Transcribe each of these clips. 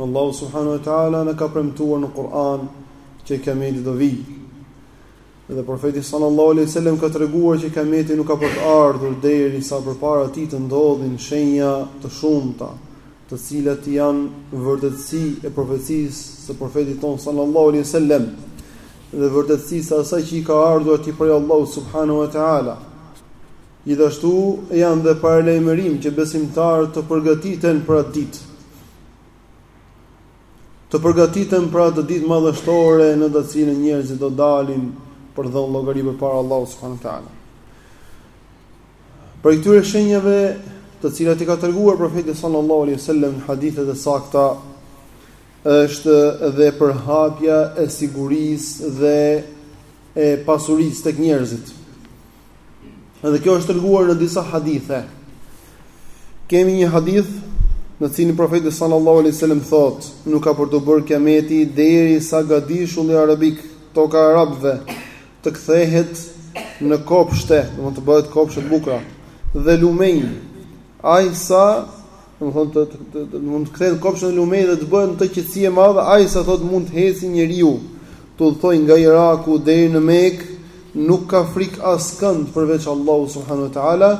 Allahu subhanahu wa taala na ka premtuar në Kur'an që kiameti do vijë. Dhe profeti sallallahu alaihi wasallam ka treguar që kiameti nuk ka për të ardhur derisa përpara tij të ndodhin shenja të shumta, të cilat janë vërtetësi e profecisë së profetit tonë sallallahu alaihi wasallam dhe vërtetësisë së asaj që i ka ardhur atij prej Allahut subhanahu wa taala. Gjithashtu janë dhe paralajmërim që besimtarët të përgatiten për atë ditë. Të përgatiten për atë ditë madhështore në të cilën njerëzit do dalin për dhënë llogari përpara Allahut subhanahu wa taala. Prej këtyre shenjave, të cilat i ka treguar profeti sallallahu alaihi wasallam në hadithe të sakta, është edhe përhapja e sigurisë dhe e pasurisë tek njerëzit. Edhe kjo është treguar në disa hadithe. Kemi një hadith në cilin profeti sallallahu alaihi wasallam thotë, nuk ka për t'u bërë kiameti deri sa gadishulli arabik, toka e arabëve, të kthehet në kopshte, domethënë të bëhet kopshte të bukura dhe lumenj, aq sa Domethënë të të të mund të kthehen kopshtin e lumenj dhe të bëhen të qetësi e madhe, aq sa thotë mund të ecë njeriu të udhëtojë nga Iraku deri në Mekë, nuk ka frikë askënd përveç Allahu subhanahu wa taala,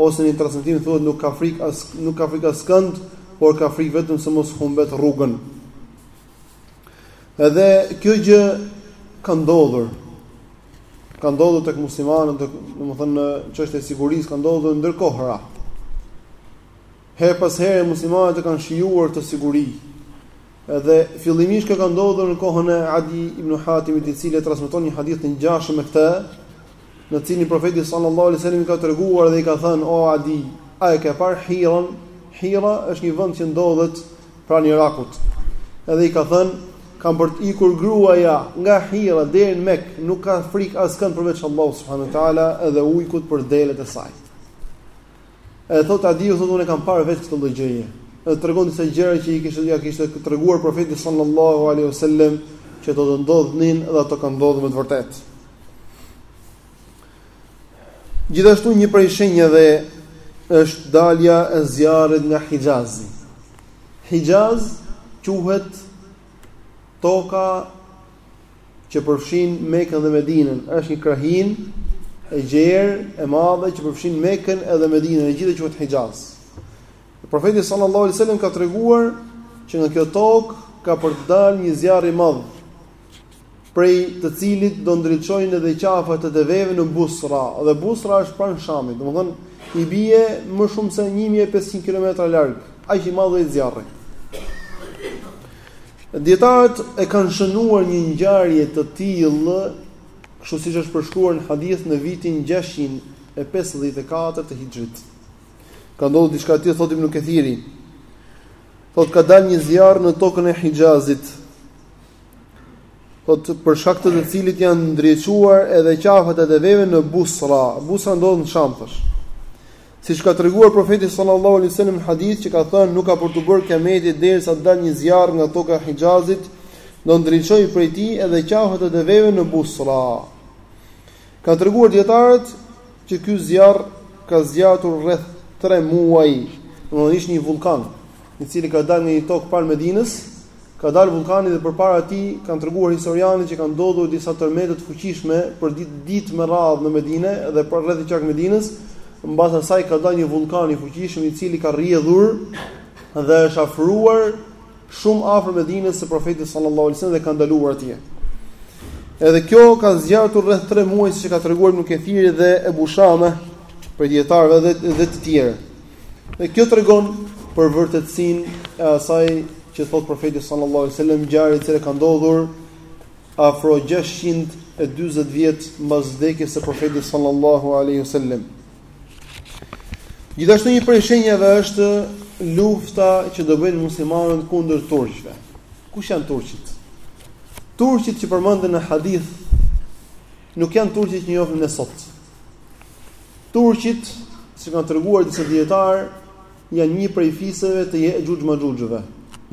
ose në transmetim thuhet nuk ka frikë as nuk ka frikë askënd, por ka frikë vetëm se mos humbet rrugën. Edhe kjo gjë ka ndodhur. Ka ndodhur tek muslimanët, domethënë çështja e sigurisë ka ndodhur ndër kohëra. Herë pas here muslimanët e kanë shijuar këtë siguri. Edhe fillimisht kjo ka ndodhur në kohën e Adi ibn Hatimit, i cili transmeton një hadith të ngjashëm me këtë, në cilin profeti sallallahu alaihi wasallam i ka treguar dhe i ka thënë: "O Adi, a e ke parë Hiran? Hira është një vend që ndodhet pranë Irakut." Edhe i ka thënë: "Ka për të ikur gruaja nga Hira deri në Mekë, nuk ka frikë askënd përveç Allahut subhanahu wa taala dhe ujkut për delet e saj." Edhe thotë Adiu thotë unë e kam parë vetë këtë lloj gjëje. Edhe tregon disa gjëra që i kishte ia kishte treguar profeti sallallahu alaihi wasallam që do të ndodhnin dhe ato kanë ndodhur me të vërtetë. Gjithashtu një prej shenjave është dalja e zjarrit nga Hixhazi. Hixhaz quhet toka që përfshin Mekën dhe Medinën, është një krahinë e gjerë e madhe që përfshin Mekën edhe Medinën, e gjithë quhet Hixhaz. Profeti sallallahu alajhi wasallam ka treguar që nga kjo tokë ka për të dalë një zjarr i madh, prej të cilit do ndriçojnë edhe qafat e deveve në Busra, dhe Busra është pranë Shamit, domethënë i bie më shumë se 1500 kilometra larg, aq i madh është zjarri. Dijetarët e kanë shënuar një ngjarje të tillë, kështu siç është përshkruar në hadith në vitin gjashtëqind e pesëdhjetë e katër të Hixhrit. Ka ndodhur diçka e tillë thotë Ibn Kathiri. Thotë ka dalë një zjarr në tokën e Hixhazit. Thotë për shkak të të cilit janë ndriçuar edhe qafat e deveve në Busra. Busra ndodhet në Sham tash. Siç ka treguar Profeti sallallahu alejhi ue sellem në hadith që ka thënë nuk ka për t'u bërë kiameti derisa të dalë një zjarr nga toka e Hixhazit, do ndriçojnë prej tij edhe qafët e deveve në Busra. Kanë treguar dijetarët që ky zjarr ka zgjatur rreth 3 muaj, domethënë ishte një vullkan, i cili ka dalë në një tokë pranë Medinës, Ka dalë vullkani dhe përpara tij kanë treguar historianët që kanë ndodhur disa tërmete të fuqishme për ditë ditë me radhë në Medine dhe përreth e qark Medinës, mbas asaj ka dalë një vullkan i fuqishëm i cili ka rrjedhur dhe është afruar shumë afër Medinës së Profetit sallallahu alajhi wasallam dhe ka ndaluar atje. Edhe kjo ka zgjatur rreth 3 muaj siç e ka treguar Ibn Kathiri dhe Ebu Shame prej dijetarëve dhe, dhe të tjerë. Dhe kjo tregon për vërtetësinë e asaj që thotë profeti sallallahu alajhi wasallam ngjarje e cila ka ndodhur afro 640 vjet mbas vdekjes së profetit sallallahu alajhi wasallam. Gjithashtu një prej shenjave është lufta që do bëjnë muslimanët kundër turqve. Kush janë turqit? Turqit që përmenden në hadith nuk janë turqit që njohim ne sot. Turqit, siç kanë treguar disa dijetarë, janë një prej fiseve të Jexhuxh Maxhuxhve.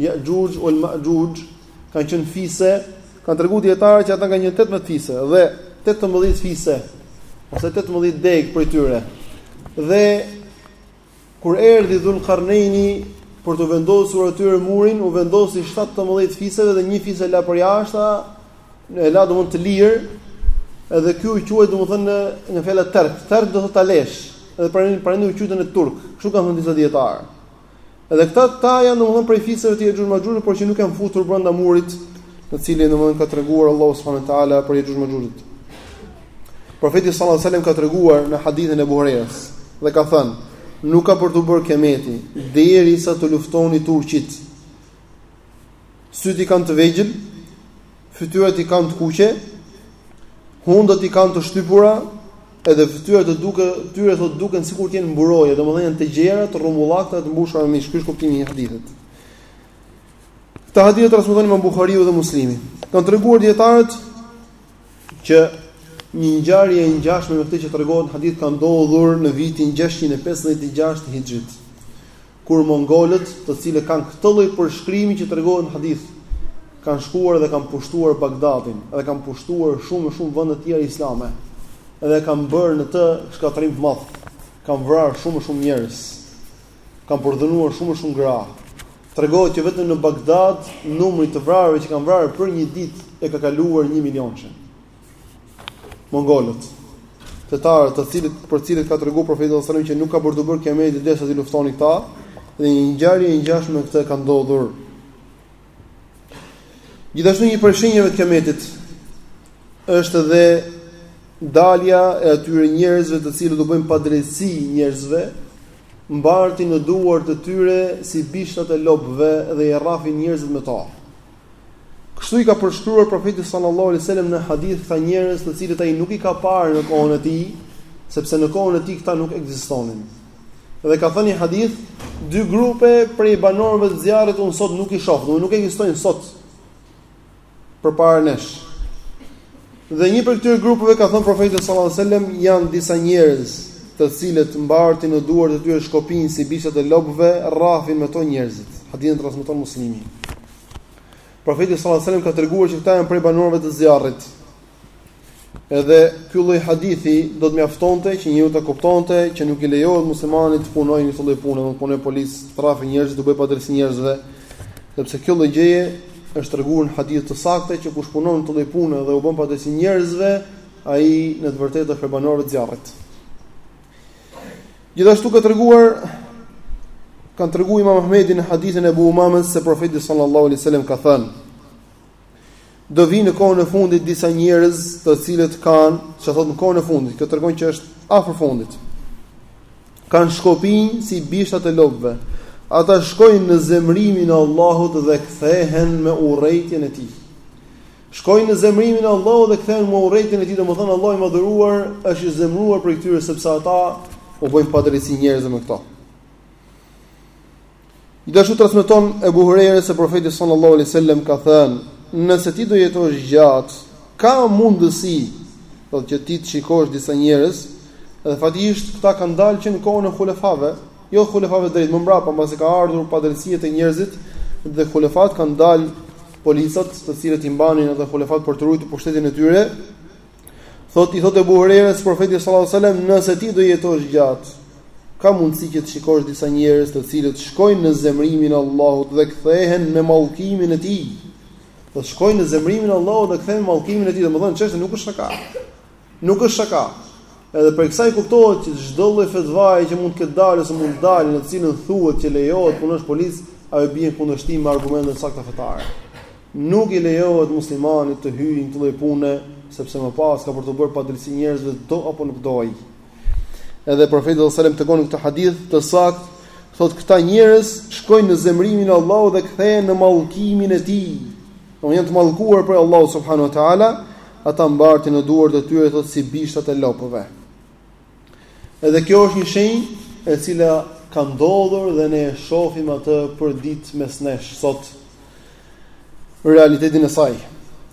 Jexhuxh ul Maxhuxh kanë qenë fise, kanë treguar dijetarët që ata kanë qenë 18 fise dhe 18 fise ose 18 degë prej tyre. Dhe Kur erdhi Dhul-Karneini për t'u vendosur atyre murin, u vendosi shtatëmbëdhjetë fiseve dhe një fis e la përjashta, e la domethënë të lirë, edhe ky u quajt domethënë nga fjala terk, terk do të thotë ta lësh, edhe prandaj prandaj u quajtën turk, kështu kanë thënë disa dijetarë. Edhe këta ta janë domethënë prej fiseve të Jexhuxh Maxhuxh, por që nuk janë futur brenda murit, në cilin domethënë ka treguar Allahu subhanahu wa taala për Jexhuxh Maxhuxhët. Profeti sallallahu alajhi wasallam ka treguar në hadithin e Buhariut dhe ka thënë, nuk ka për t'u bërë kiameti derisa të luftoni turqit. Sytë i kanë të vegjël, fytyrat i kanë të kuqe, hundët i kanë të shtypura, edhe fytyrat e tyre thotë duken sikur të jenë mburoje, domethënë janë të gjera, të rrumbullakta, të mbushura me mish, ky është kuptimi i hadithit. Këtë hadith e transmeton Imam Buhariu dhe Muslimi. Kanë treguar dietarët që një ngjarje e ngjashme me këtë që tregohet në hadith ka ndodhur në vitin 656 të hixhrit, kur mongolët, të cilët kanë këtë lloj përshkrimi që tregohet në hadith, kanë shkuar dhe kanë pushtuar Bagdadin, dhe kanë pushtuar shumë e shumë vende të tjera islame. Dhe kanë bërë në të shkatërrim të madh. Kanë vrarë shumë e shumë njerëz. Kanë përdhunuar shumë e shumë gra. Tregohet që vetëm në Bagdad numri i të vrarëve që kanë vrarë për një ditë e ka kaluar 1 milion. Mongolët, tatarët, të cilët për të cilët ka treguar profeti sallallahu alajhi wasallam që nuk ka për t'u bërë kiameti derisa t'i luftoni këta, dhe një ngjarje e ngjashme me këtë ka ndodhur. Gjithashtu një prej shenjave të kiametit është edhe dalja e atyre njerëzve të cilët u bëjnë padrejtësi njerëzve mbartin në duar të tyre si bishtat e lopëve dhe i rrafin njerëzit me to. Kështu i ka përshkruar profeti sallallahu alaihi wasallam në hadith këta njerëz të cilët ai nuk i ka parë në kohën e tij, sepse në kohën e tij këta nuk ekzistonin. Dhe ka thënë në hadith, dy grupe prej banorëve të zjarrit unë sot nuk i shoh, do nuk ekzistojnë sot. përpara nesh. Dhe një prej këtyre grupeve ka thënë profeti sallallahu alajhi wasallam janë disa njerëz të cilët mbartin në duart e tyre shkopinj si bishtat e lopëve, rrafin me to njerëzit. Hadithin e transmeton Muslimi. Profeti sallallahu alajhi wasallam ka treguar që këta janë prej banorëve të zjarrit. Edhe ky lloj hadithi do të mjaftonte që njeriu ta kuptonte që nuk i lejohet muslimanit të punojë në këtë lloj pune, të punojë polic, të rrafi njerëz, t'u bëjë padrejtësi njerëzve, sepse kjo lloj gjëje është treguar në hadith të saktë që kush punon këtë lloj pune dhe u bën padrejtësi njerëzve, ai në të vërtetë është prej banorëve të zjarrit. Gjithashtu ka treguar ka treguar Imam Ahmedi në hadithin e Ebu Umamës se profeti sallallahu alaihi wasallam ka thënë Do vijnë në kohën e fundit disa njerëz të cilët kanë, që thotë në kohën e fundit, kjo tregon që është afër fundit. Kanë shkopinj si bishta të lopëve. Ata shkojnë në zemrimin e Allahut dhe kthehen me urrejtjen e tij. Shkojnë në zemrimin e Allahut dhe kthehen me urrejtjen e tij, domethënë Allahu i madhëruar është i zemruar prej këtyre sepse ata u bëjnë padrejtësi njerëzve me këto. Gjithashtu transmeton Ebu Hurajra se Profeti sallallahu alejhi dhe sellem ka thënë, nëse ti do jetosh gjatë, ka mundësi, që ti të shikosh disa njerëz, dhe faktikisht këta kanë dalë që në kohën e hulefave, jo hulefave drejtë, më mbrapa, mbasi ka ardhur padrejësia te njerëzit dhe hulefat kanë dalë policët, të cilët i mbanin ata hulefat për të ruajtur pushtetin e tyre. Thotë, i thotë Ebu Hurejres profeti sallallahu alajhi wasallam nëse ti do jetosh gjatë, ka mundësi që të shikosh disa njerëz të cilët shkojnë në zemërimin e Allahut dhe kthehen me mallkimin e tij. Do të shkojnë në zemërimin e Allahut dhe kthehen me mallkimin e tij, domethënë çështja nuk është shaka. Nuk është shaka. Edhe prej kësaj kuptohet që çdo lloj fetvaje që mund të ketë dalë ose mund të dalë në të cilën thuhet që lejohet të punosh polic, ajo bie në kundërshtim me argumente të sakta fetare. Nuk i lejohet muslimanit të hyjë në këtë lloj pune, sepse më pas ka për t'u bërë padrejtësi njerëzve do apo nuk do ai. Edhe profeti sallallahu alajhi wasallam tregon në këtë hadith të saktë, thotë këta njerëz shkojnë në zemërimin e Allahut dhe kthehen në mallkimin e tij. Do jenë të mallkuar prej Allahut subhanahu wa taala, ata mbartin në duart e tyre thotë si bishtat e lopëve. Edhe kjo është një shenjë e cila ka ndodhur dhe ne e shohim atë përditë mes nesh sot realitetin e saj.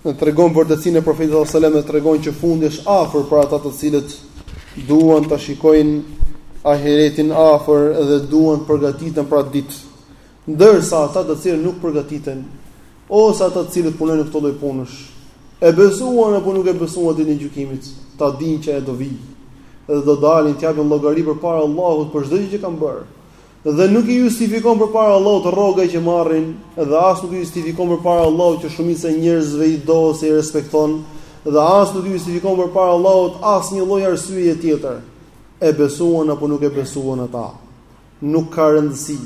Ne tregon vërtetësinë e profetit sallallahu alajhi wasallam dhe tregon që fundi është afër për ata të cilët duan ta shikojnë ahiretin afër dhe duan të përgatiten për atë ditë. Ndërsa ata të cilët nuk përgatiten, ose ata të cilët punojnë në këto lloj punësh, e besuan apo nuk e besuan Ditën e Gjykimit, ta dinë që ajo do vijë dhe do dalin të japin llogari përpara Allahut për çdo gjë që kanë bërë. Dhe nuk i justifikon përpara Allahut rroga që marrin, dhe as nuk i justifikon përpara Allahut që shumica e njerëzve i do ose i respekton, dhe as nuk i justifikon përpara Allahut asnjë lloj arsyeje tjetër. E besuan apo nuk e besuan ata? Nuk ka rëndësi,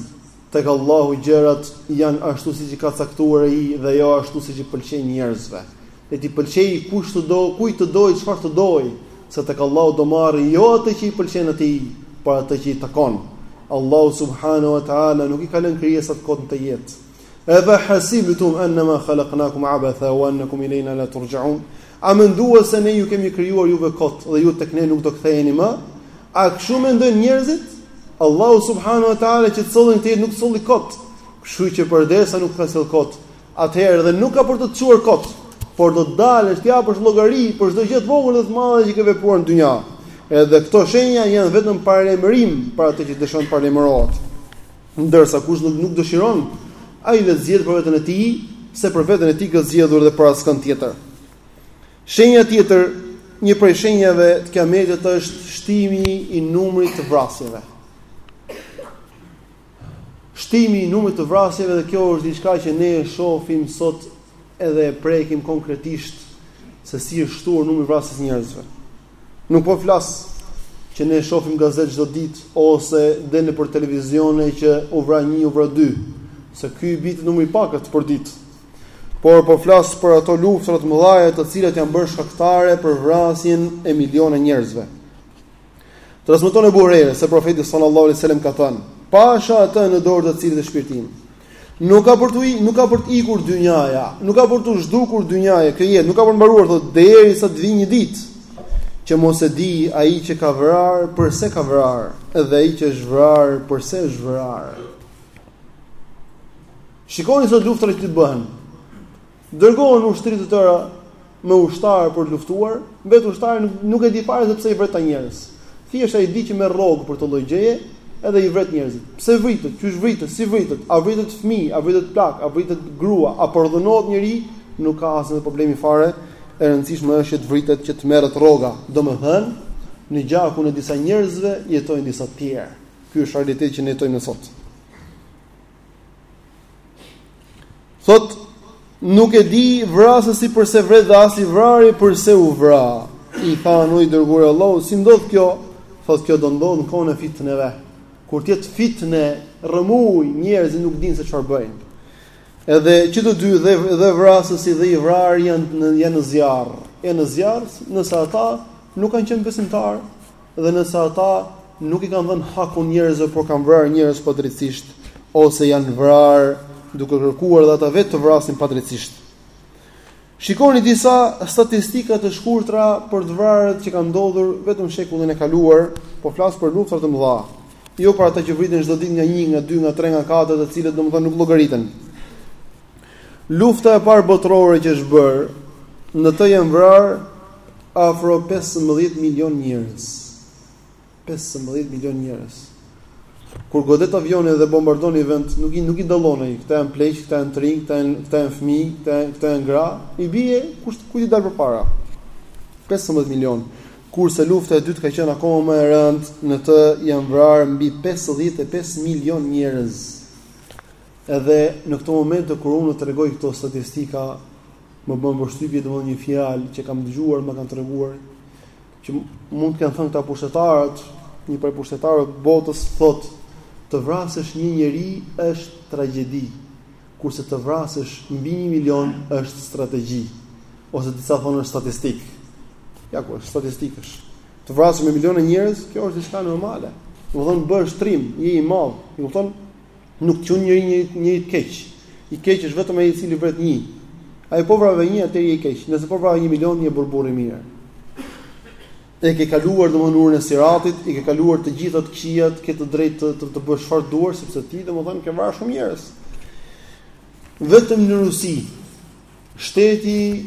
tek Allahu gjërat janë ashtu siç i ka caktuar Ai dhe jo ashtu siç i pëlqejnë njerëzve. Le t'i pëlqejë kush të do, kujt të dojë, çfarë të dojë, se tek Allahu do marrë jo atë që i pëlqen atij, por atë që i takon. Allahu subhanahu wa taala nuk i ka lënë krijesat kot në këtë jetë. E fa hasibtum annama khalaqnakum abatha wa annakum ilayna la turja'un? A menduat se ne ju kemi krijuar juve kot dhe ju tek ne nuk do ktheheni më? A kështu mendojnë njerëzit? Allahu subhanahu wa taala që të solli në jetë nuk të solli kot. Kështu që përderisa nuk të ka sjellë kot, atëherë dhe nuk ka për të të çuar kot, por do të dalësh t'i japësh llogari për çdo gjë të vogël dhe të madhe që ke vepruar në dynja. Edhe këto shenja janë vetëm paralajmërim për atë që dëshiron të paralajmërohet. Ndërsa kush nuk dëshiron, ai le të zgjedhë për veten e tij, se për veten e tij ka zgjedhur dhe për askënd tjetër. Shenja tjetër, një prej shenjave të kiametit është shtimi i numrit të vrasjeve. Shtimi i numrit të vrasjeve dhe kjo është diçka që ne e shohim sot edhe e prekim konkretisht se si është shtuar numri i vrasjes njerëzve. Nuk po flas që ne shohim gazetë çdo ditë ose dhe nëpër televizione që u vra një, u vra dy, se ky i bie të numri i pakët për ditë. Por po flas për ato luftëra të mëdha të cilat janë bërë shkaktare për vrasjen e miliona njerëzve. Transmeton el Buhari se profeti sallallahu alajhi wasallam ka thënë: "Pasha atë në dorë të cilit është shpirti im, Nuk ka për të nuk ka për të ikur dynjaja, nuk ka për t'u zhdukur dynjaja kjo jetë, nuk ka për të mbaruar thotë derisa të vijë një ditë që mos e di ai që ka vrarë përse ka vrarë, edhe ai që është vrarë përse është vrarë. Shikoni sot luftrat që bëhen. Dërgohen ushtri të tëra me ushtarë për të luftuar, vetë ushtari nuk e di fare se pse i vret këta njerëz. Thjesht ai di që merr rrogë për këtë lloj gjëje, edhe i vret njerëzit. Pse vritet, qysh vritet, si vritet, a vritet fëmijë, a vritet plak, a vritet grua, a përdhunohet njeri, nuk ka asnjë lloj problemi fare, e rëndësishme është që të vritet, që të merret rroga. Domethënë, në gjakun e disa njerëzve jetojnë disa të tjerë. Ky është realiteti që ne jetojmë sot. Thot nuk e di vrasësi përse vret dhe as i vrari përse u vra. I thanë o i dërguari i Allahut, si ndodh kjo? Thot kjo do ndodh në kohën e fitneve. Kur të jetë fitne, rrëmuj, njerëzit nuk dinë se çfarë bëjnë. Edhe që të dy dhe dhe vrasësi dhe i vrari janë në janë në zjarr. Janë në zjarr, nëse ata nuk kanë qenë besimtarë, Dhe nëse ata nuk i kanë dhënë hakun njerëzve, por kanë vrarë njerëz padrejtësisht ose janë vrarë duke kërkuar dhe ata vetë të vrasin padrejtësisht. Shikoni disa statistika të shkurtra për të vrarët që kanë ndodhur vetëm shekullin e kaluar, po flas për luftra të mëdha. Jo për ata që vriten çdo ditë nga 1, nga 2, nga 3, nga 4, të cilët domethënë nuk llogariten. Lufta e Parë Botërore që është bërë, në të janë vrarë afro pesëmbëdhjetë milionë njerëz. Pesëmbëdhjetë milionë njerëz. Kur godet avioni dhe bombardon një vend, nuk i nuk i dallon ai, këta janë pleq, këta janë të rinj, këta janë këta janë fëmijë, këta janë këta janë gra, i bie kush kujt i dal përpara. Pesëmbëdhjetë milionë. Kurse lufta e dytë ka qenë akoma më e rëndë, në të janë vrarë mbi pesëdhjetë e pesë milionë njerëz. Edhe në këto momente kur unë tregoj këto statistika, më bën përshtypje domosdoshmë një fjalë që kam dëgjuar, më kanë treguar që mund të kanë thënë këta pushtetarët, një prej pushtetarëve të botës thotë të vrasësh një njeri është tragjedi, kurse të vrasësh mbi 1 milion është strategji ose disa thonë është statistik. Ja ku është statistika. Të vrasësh me miliona njerëz, kjo është diçka normale. Do të thonë je trim, je i madh, e kupton? Nuk të qun njëri njeri të keq. I keq është vetëm ai i cili vret një. Ai po vrave një atëherë je i keq. Nëse po vrave 1 milion je bur burr i mirë. E ke kaluar domthonë urën e siratit, i ke kaluar të gjitha të këqijat, ke të drejtë të të, të bësh çfarë duash sepse ti domthonë ke vrarë shumë njerëz. Vetëm në Rusi Shteti,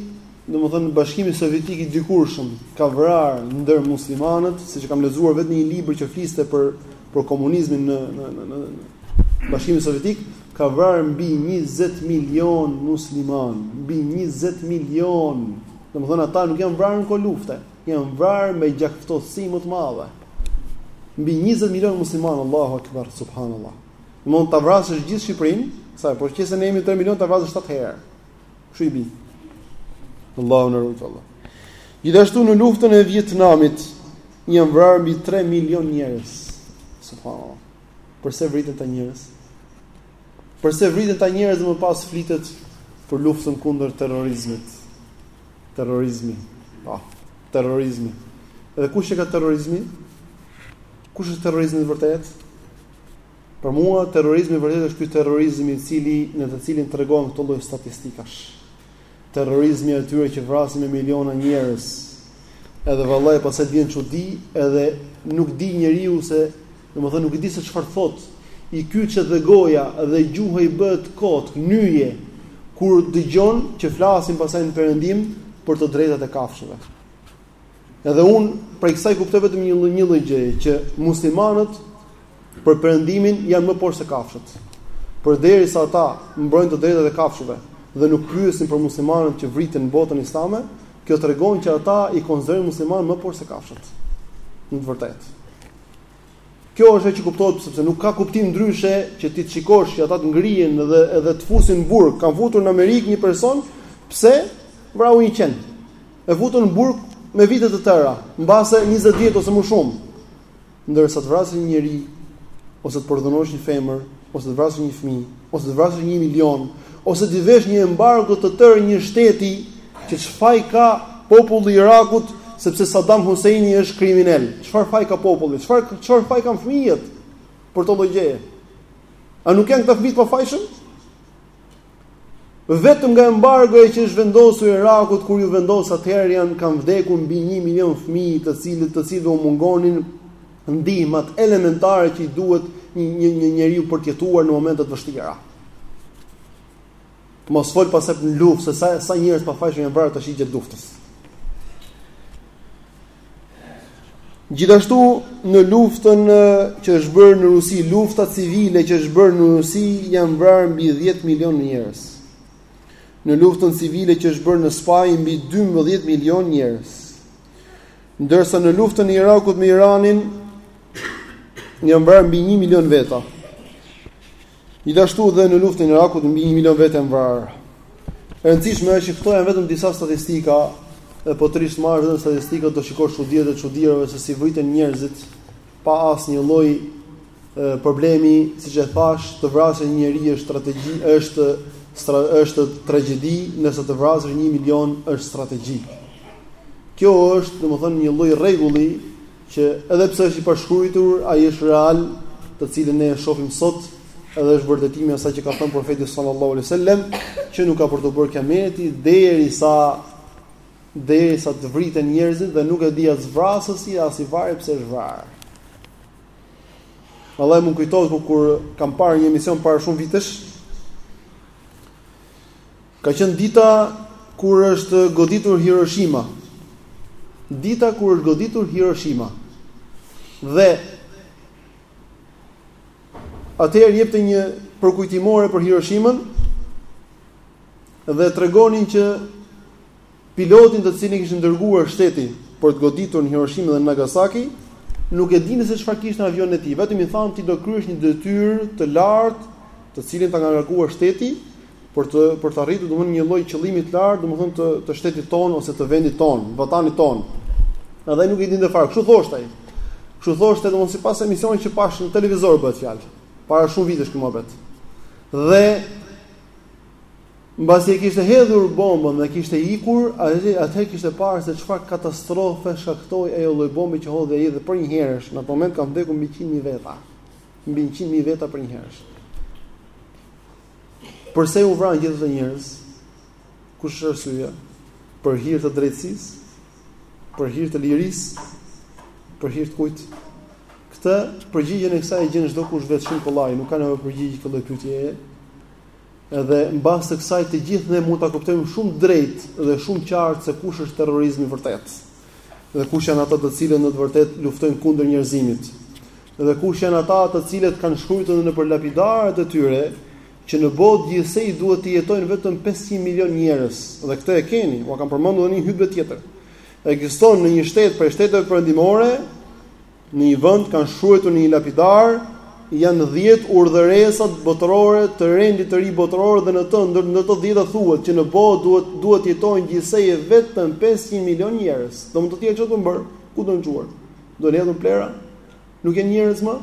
domethënë Bashkimi Sovjetik i dikurshëm, ka vrarë ndër muslimanët, siç kam lexuar vetë në një libër që fliste për për komunizmin në në në në Bashkimin Sovjetik, ka vrarë mbi 20 milion musliman, mbi 20 milion. Domethënë ata nuk janë vrarë në kohë lufte, janë vrarë me gjakftohtësi më të madhe. Mbi 20 milion musliman, Allahu Akbar, subhanallahu. Mund ta vrasësh gjithë Shqipërinë, sa po qëse ne jemi 3 milionë ta vrasësh 7 herë. Kshu i bi. Allahu na ruajt Allah. Gjithashtu në luftën e Vietnamit janë vrarë mbi 3 milionë njerëz. Subhanallahu. Përse vriten këta njerëz? Përse vriten këta njerëz dhe më pas flitet për luftën kundër terrorizmit? Terrorizmi. Po, ah, terrorizmi. Dhe kush e ka terrorizmin? Kush është terrorizmi i vërtetë? Për mua terrorizmi i vërtet është ky terrorizmi i cili në të cilin tregohen këto lloj statistikash. Terrorizmi i atyre që vrasin me miliona njerëz. Edhe vallai pastaj vjen çudi, edhe nuk di njeriu se, domethënë nuk e di se çfarë të thotë. I kyçet dhe goja dhe gjuha i bëhet kot, nyje kur dëgjon që flasin pastaj në perëndim për të drejtat e kafshëve. Edhe un prej kësaj kuptoj vetëm një lloj një lloj gjëje që muslimanët për perëndimin janë më poshtë se kafshët. Përderisa ata mbrojnë të drejtat e kafshëve dhe nuk pyesin për muslimanët që vriten në botën islame, kjo tregon që ata i konsiderojnë muslimanët më poshtë se kafshët. Në të vërtetë. Kjo është ajo që kuptohet sepse nuk ka kuptim ndryshe që ti të shikosh që ata të ngrihen dhe edhe të fusin në burg. Kan futur në Amerikë një person pse vrau një qen. e futën në burg me vite të tëra, mbase 20 vjet ose më shumë. Ndërsa të vrasësh një njeri ose të përdhunosh një femër, ose të vrasësh një fëmijë, ose të vrasësh një milion, ose t'i vesh një embargo të tërë një shteti që ç'faj ka populli i Irakut sepse Saddam Husseini është kriminel. Çfarë faj ka populli? Çfarë çfarë faj kanë fëmijët për to llogje? A nuk janë këta fëmijë të pafajshëm? Vetëm nga embargoja që i është vendosur Irakut kur iu vendos atëherë janë kanë vdekur mbi 1 milion fëmijë, të cilët të cilëve u mungonin ndihmat elementare që i duhet një një, një njeriu për të jetuar në momente të vështira. Mos fol pastaj në luftë, se sa sa njerëz pa faj janë vrarë tash gjatë luftës. Gjithashtu në luftën që është bërë në Rusi, lufta civile që është bërë në Rusi janë vrarë mbi 10 milionë njerëz. Në luftën civile që është bërë në Spanjë mbi 12 milionë njerëz. Ndërsa në luftën e Irakut me Iranin janë vrarë mbi 1 milion veta. Gjithashtu dhe në luftën e Irakut mbi 1 milion veta janë vrarë. E rëndësishme është që këto janë vetëm disa statistika, e po të rrish të marrësh vetëm statistika do shikosh çuditë e çudirave se si vriten njerëzit pa asnjë lloj problemi, siç e thashë, të vrasësh një njeri është strategji, është stra, është tragjedi, ndërsa të vrasësh 1 milion është strategji. Kjo është, domethënë, një lloj rregulli që edhe pse është i pashkruajtur, ai është real, të cilin ne e shohim sot, edhe është vërtetimi i asaj që ka thënë profeti sallallahu alaihi wasallam, që nuk ka për t'u bërë kiameti derisa derisa të vriten njerëzit dhe nuk e di as vrasësi as i vrari pse është vrarë. Vallai më kujtohet kur kam parë një emision para shumë vitesh. Ka qenë dita kur është goditur Hiroshima. Dita kur është goditur Hiroshima. Dhe atëherë jepte një përkujtimore për Hiroshimën dhe tregonin që Pilotin të cilin e kishte dërguar shteti për të goditur në Hiroshima dhe në Nagasaki, nuk e dinte se çfarë kishte në avionin e tij, vetëm i thanë ti do kryesh një detyrë të lartë, të cilin ta ka ngarkuar shteti për të për të arritur domthonë një lloj qëllimi të lartë, domthonë të të shtetit tonë ose të vendit tonë, vatanit tonë. Edhe ai nuk e dinte fare, kështu thoshte ai. Kështu thoshte domthonë sipas emisionit që pashë në televizor bëhet fjalë, para shumë vitesh këtu më Dhe Mbasi e kishte hedhur bombën dhe kishte ikur, ai atëherë kishte parë se çfarë katastrofe shkaktoi ajo lloj bombe që hodhi ai dhe përnjëherësh, në atë moment kanë vdekur mbi 100.000 veta. Mbi 100.000 veta përnjëherësh. Përse u vranë gjithë këto njerëz? Kush është arsyeja? Për hir të drejtësisë, për hir të lirisë, për hir të kujt? Këtë përgjigjen e kësaj e gjen çdo kush vetë shumë kollaj, nuk ka nevojë përgjigje kjo lloj pyetjeje. Edhe mbas së kësaj të gjithë ne mund ta kuptojmë shumë drejt dhe shumë qartë se kush është terrorizmi i vërtetë. Dhe kush janë ata të cilët në të vërtetë luftojnë kundër njerëzimit. Dhe kush janë ata të cilët kanë shkruajtur nëpër lapidarët e tyre që në botë gjithsej duhet të jetojnë vetëm 500 milion njerëz. Dhe këtë e keni, ua kam përmendur në një hutbë tjetër. Ekziston në një shtet prej shteteve perëndimore Në një vend kanë shkruajtur në një lapidar janë dhjetë urdhëresat botërore të rendit të ri botëror dhe në të ndër në të dhjeta thuhet që në botë duhet duhet të jetojnë gjithsej vetëm 500 milionë njerëz. Do mund të tjerët çfarë do u bërë? Ku do i çuar? Duhet hedhur në plehra? Nuk janë njerëz më?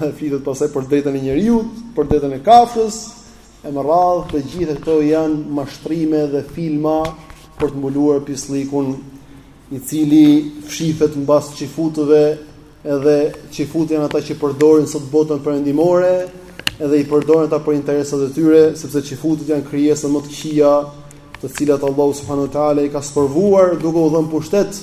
Edhe flitet pastaj për drejtën e njeriut, për drejtën e kafshës, e me radhë të gjitha këto janë mashtrime dhe filma për të mbuluar pisllikun i cili fshifet mbas çifutëve edhe çifutët janë ata që përdorin sot botën perëndimore edhe i përdorin ata për interesat e tyre sepse çifutët janë krijesat më të këqija të cilat Allahu subhanahu wa taala i ka sprovuar duke u dhënë pushtet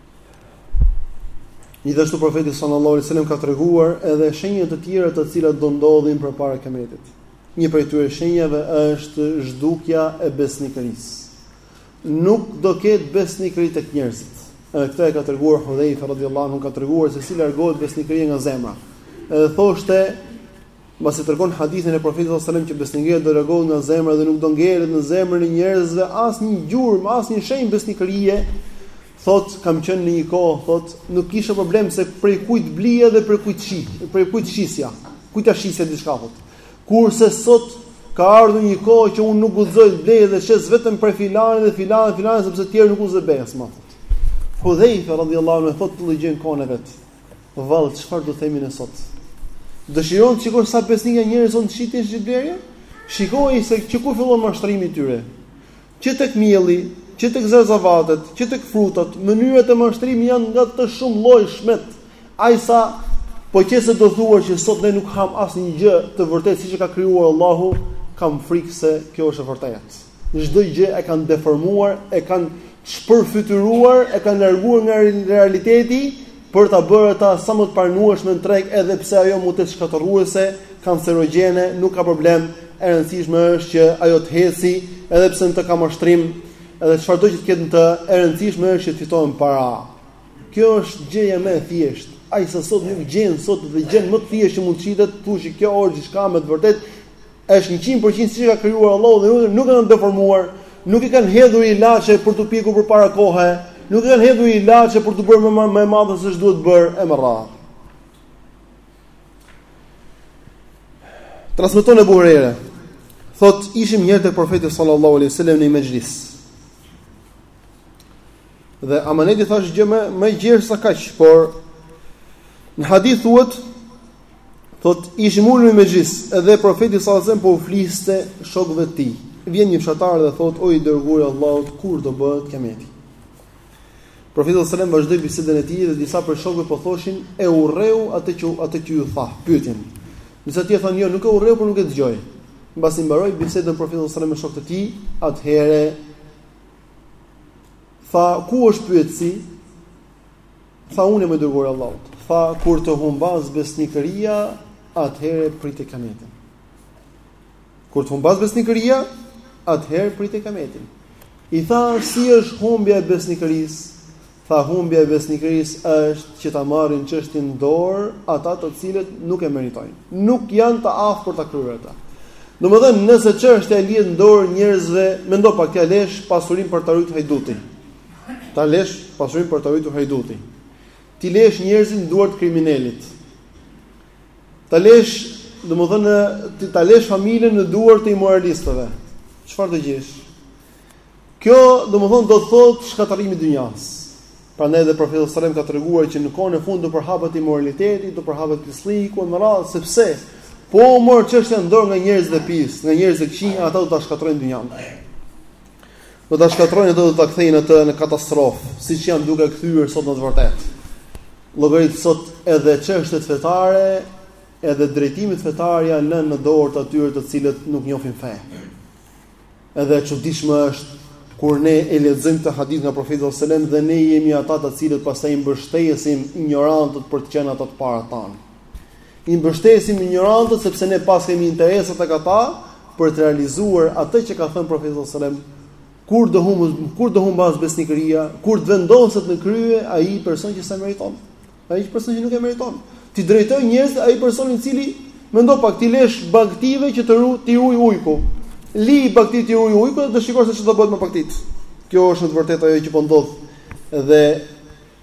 Gjithashtu profeti sallallahu alaihi wasallam ka treguar edhe shenja të tjera të cilat do ndodhin përpara kiametit. Një prej atyre shenjave është zhdukja e besnikërisë. Nuk do ketë besnikëri tek njerëzit. Edhe këtë e ka treguar Hudhaifa radhiyallahu anhu ka treguar se si largohet besnikëria nga zemra. Edhe thoshte Mbasi tregon hadithin e Profetit sallallahu alajhi wasallam që besnikëria do largohet nga zemra dhe nuk do ngelet në zemrën e njerëzve asnjë gjurmë, asnjë shenjë besnikërie, thot kam qenë në një kohë, thot nuk kisha problem se prej kujt blija dhe prej kujt shi, prej kujt shisja, kujt ta shisja diçka thot. Kurse sot ka ardhur një kohë që unë nuk guxoj të blej dhe shes vetëm prej filanit dhe filanit dhe filanit sepse të tjerëve nuk u zë besë më. Hudhaifa radhiyallahu anhu thot këtë gjë në kohën e vet. Vallë, çfarë do të themi ne sot? Dëshiron të shikosh sa besnikë janë njerëzit sot në shitblerje? Shikoi se që ku fillon mashtrimi i tyre. Që tek mielli, që tek zarzavatet, që tek frutat, mënyrat e mashtrimit janë nga të shumëllojshmet. Aq sa po qe se do thuash që sot ne nuk ham asnjë gjë të vërtetë siç e ka krijuar Allahu, kam frikë se kjo është e vërtetë. Çdo gjë e kanë deformuar, e kanë shpërfytyruar, e kanë larguar nga realiteti për ta bërë atë sa më të pranueshme në treg, edhe pse ajo mund të jetë shkatërruese, kancerogjene, nuk ka problem. E rëndësishme është që ajo të eci, edhe pse në të ka mashtrim, dhe çfarëdo që të ketë në të, e rëndësishme është që të fitohen para. Kjo është gjëja më e thjeshtë. Aq sa sot nuk gjen sot edhe gjënë më të thjeshtë që mund të shitet, të thosh kjo, or, diçka me të vërtetë Është një qind për qind siç e ka krijuar Allahu dhe nuk e kanë deformuar, nuk i kanë hedhur ilaçe për t'u pjekur përpara kohe, nuk i kanë hedhur ilaçe për t'u bërë më e madhe se ç'duhet bërë e me radhë. Transmeton Ebu Hurejre, thotë ishim njëherë tek profeti sallallahu alaihi sallam në një mexhlis. Dhe amaneti thashë, gjë më, më e gjerë sa kaq, por në hadith thuhet, Thotë ishim ulur në mexhlis, edhe profeti sallallahu alajhi wasallam po u fliste shokëve të tij. Vjen një fshatar dhe thotë, "O i dërguari i Allahut, kur do bëhet kiameti?" Profeti sallallahu alajhi wasallam vazhdoi bisedën e tij dhe disa prej shokëve po thoshin, "E urreu atë që atë që iu tha, pyetjen." Disa tjerë thanë, "Jo, nuk e urreu, por nuk e dëgjoi." Mbasi mbaroi bisedën profeti sallallahu alajhi wasallam me shokët e tij, atëherë tha, "Ku është pyetësi?" Tha, Unë jam, o i dërguari i Allahut. Tha, Kur të humbasë besnikëria, atëherë prite kiametin. Kur të humbasë besnikëria, atëherë prite kiametin. I tha, Si është humbja e besnikërisë? Tha, Humbja e besnikërisë është që ta marrin çështjen në dorë ata të cilët nuk e meritojnë. Nuk janë të aftë për ta kryer atë. Domethënë, nëse çështja lihet në dorë njerëzve, mendo pak t'ia lesh pasurinë për ta rujtë hajdutin. Ta lesh pasurinë për ta rujtur hajduti. T'i lesh njerëzit në duart e kriminelit. Ta lesh, domethënë, ti ta lesh familjen në duart e imoralistëve. Çfarë do gjesh? Kjo, domethënë, do të thotë shkatërrimi i dynjas. Prandaj edhe profeti sallallahu alajhi wasallam ka treguar që në kohën e fundit do përhapet imoraliteti, do përhapet pislliku, me radhë, sepse po u mor çështja në dorë nga njerëzit e pis, nga njerëzit e këqinj, ata do ta shkatërrojnë dynjan. Do ta shkatërrojnë atë, do ta kthejnë atë në katastrofë, siç janë duke kthyer sot në të vërtetë. Llogarit sot edhe çështjet fetare, edhe drejtimet fetare janë lënë në dorë të atyre të cilët nuk njohin fe. Edhe e çuditshme është kur ne e lexojmë këtë hadith nga profeti sallallahu alajhi wasallam dhe ne jemi ata të cilët pastaj i mbështesim injorantët për të qenë ata të parët tanë. I mbështesim injorantët sepse ne paskemi interesa tek ata për të realizuar atë që ka thënë profeti sallallahu alajhi wasallam kur do humb kur do humbas besnikëria kur të vendoset në krye ai person që s'e meriton ai person që nuk e meriton t'i drejtojë njerëzit ai person i cili mendo pak t'i lësh bagëtitë që të ru t'i ruajë ujku lëri bagëtitë t'i ruajë ujku dhe do shikosh se çfarë do bëhet me bagëtitë kjo është në të vërtetë ajo që po ndodh dhe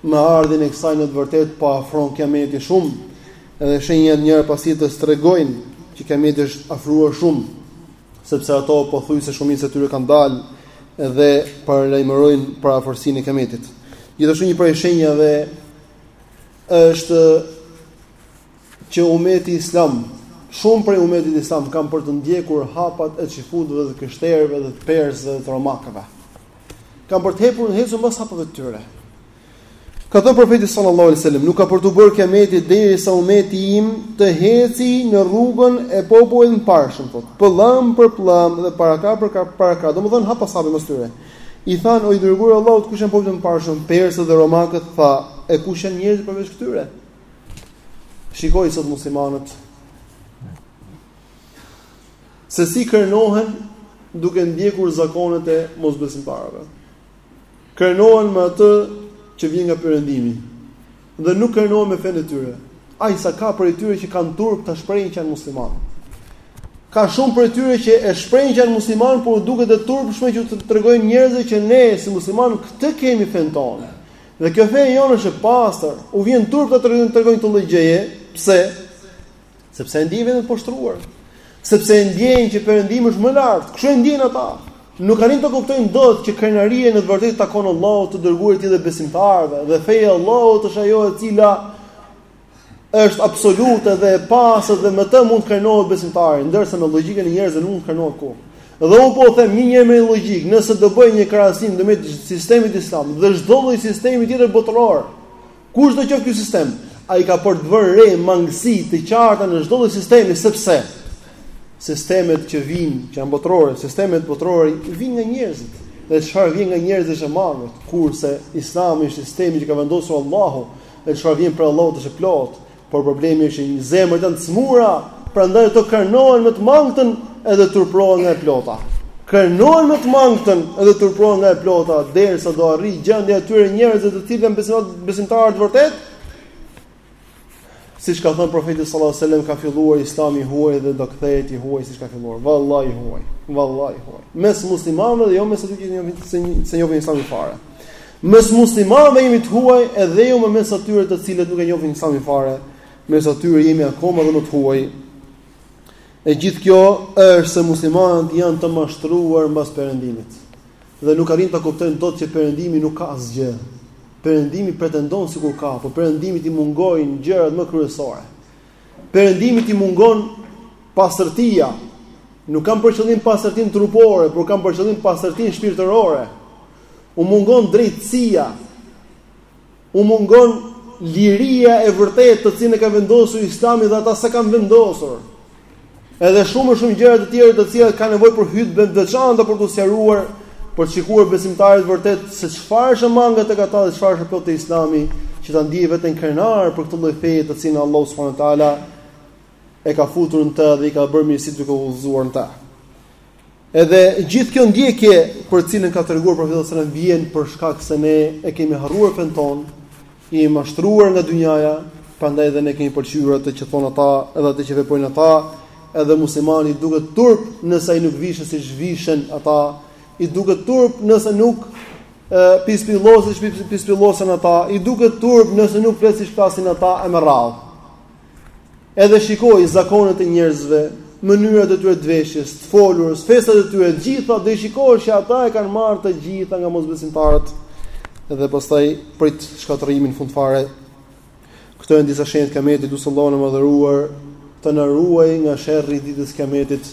Me ardhjen e kësaj në të vërtetë po afron Kiameti shumë, edhe shenjat njëra pas tjetrës tregojnë që Kiameti është afruar shumë, sepse ato pothuajse shumica e tyre kanë dalë dhe paralajmërojnë për afërsinë e Kiametit. Gjithashtu një prej shenjave është që ummeti islam, shumë prej ummetit islam kanë për të ndjekur hapat e çifutëve dhe krishterëve dhe të persëve dhe të romakëve. Kanë për të hep ecur mbas hapave të tyre. Ka thënë profeti sallallahu alajhi wasallam, nuk ka për t'u bërë kiameti derisa ummeti im të ecë në rrugën e popujve të mëparshëm, thotë. Pëllëmbë për pëllëmbë dhe parakrah për parakrah. Domethënë hap pas hapi mbas tyre. I thanë o i dërguari i Allahut kush janë popujt e mëparshëm, persët dhe romakët, tha, e kush janë njerëzit përveç këtyre? Shikoji sot muslimanët se si krenohen duke ndjekur zakonet e mosbesimtarëve. Krenohen me atë që vjen nga Perëndimi dhe nuk krenohen me fenë e tyre. Ai sa ka prej tyre që kanë turp ta shprehin që janë muslimanë. Ka shumë prej tyre që e shprehin që janë muslimanë, por u duket e turpshme që t'u tregojnë njerëzve që ne si muslimanë këtë kemi fenë tonë. Dhe kjo fe e jonë është e pastër, u vjen turp ta tregojnë tregojnë këtë lloj gjëje. Pse? Sepse e ndjejnë veten të poshtruar. Sepse e ndjejnë që perëndimi është më lart. Kështu e ndjejnë ata. Nuk arrijnë ta kuptojnë dot që krenaria në të vërtetë i takon Allahut të dërguarit dhe besimtarëve dhe feja e Allahut është ajo e cila është absolute dhe e pastër dhe me të mund të krenohet besimtari, ndërsa me logjikën e njerëzve nuk mund të krenohet kurrë. Dhe unë po them një njeri me logjikë, nëse do bëjë një krahasim mes sistemit islam dhe çdo lloj sistemi tjetër botëror, kushdo qoftë ky sistem, ai ka për të vënë re mangësi të qarta në çdo lloj sistemi sepse sistemet që vijnë, që janë botërore, sistemet botërore vijnë nga njerëzit. Dhe çfarë vjen nga njerëzit është e mangët, kurse Islami është sistemi që ka vendosur Allahu, E çfarë vjen prej Allahut është e plotë, por problemi është që zemrat janë të sëmura, prandaj ato krenohen me të mangëtën edhe turprohen nga e plota. Krenohen me të mangëtën edhe turprohen nga e plota, derisa do arrijë gjendja e atyre njerëzve të cilët janë besimtarë të vërtetë. Siç ka thënë profeti sallallahu alajhi wasallam ka filluar Islami i huaj dhe do kthehet i huaj siç ka filluar. Vallahi huaj, vallahi huaj. Mes muslimanëve dhe jo mes atyre që janë s'e njohin s'e njohin fare. Mes muslimanëve jemi të huaj edhe jo më mes atyre të cilët nuk e njohin Islamin fare, mes atyre jemi akoma dhe më të huaj. E gjithë kjo është se muslimanët janë të mashtruar mbas Perëndimit dhe nuk arrijnë ta kuptojnë dot që Perëndimi nuk ka asgjë. Perëndimi pretendon sikur ka, por Perëndimit i mungojnë gjërat më kryesore. Perëndimit i mungon pastërtia. Nuk kam për qëllim pastërtinë trupore, por kam për qëllim pastërtinë shpirtërore. U mungon drejtësia. U mungon liria e vërtetë të cilën e ka vendosur Islami dhe ata s'e kanë vendosur. Edhe shumë e shumë gjëra të tjera të cilat kanë nevojë për hutbe të veçanta për t'u sqaruar, për të shikuar besimtarët vërtet se çfarë është mangët tek ata dhe çfarë është plot te Islami, që ta ndiejë veten krenar për këtë lloj feje të cilën Allahu subhanahu wa taala e ka futur në të dhe i ka bërë mirësi duke e udhëzuar në të. Edhe gjithë kjo ndjekje për të cilën ka treguar profeti sallallahu alajhi wasallam vjen për shkak se ne e kemi harruar fenë tonë, jemi mashtruar nga dynjaja, prandaj edhe ne kemi pëlqyer atë që thonë ata, edhe atë që veprojnë ata, edhe muslimanit i duket turp nëse ai nuk vishet siç vishen ata, i duket turp nëse nuk pispilloset siç pispillosen ata, i duket turp nëse nuk flet siç flasin ata e me radhë. Edhe shikoji zakonet e njerëzve, mënyrat e tyre të veshjes, të folurit, festat e tyre, të gjitha do shikosh që ata e kanë marrë të gjitha nga mosbesimtarët. Dhe pastaj prit shkatërrimin fund fare. Këto janë disa shenja të Kiametit, lus Allahun e madhëruar të na ruajë nga sherrri i ditës së Kiametit.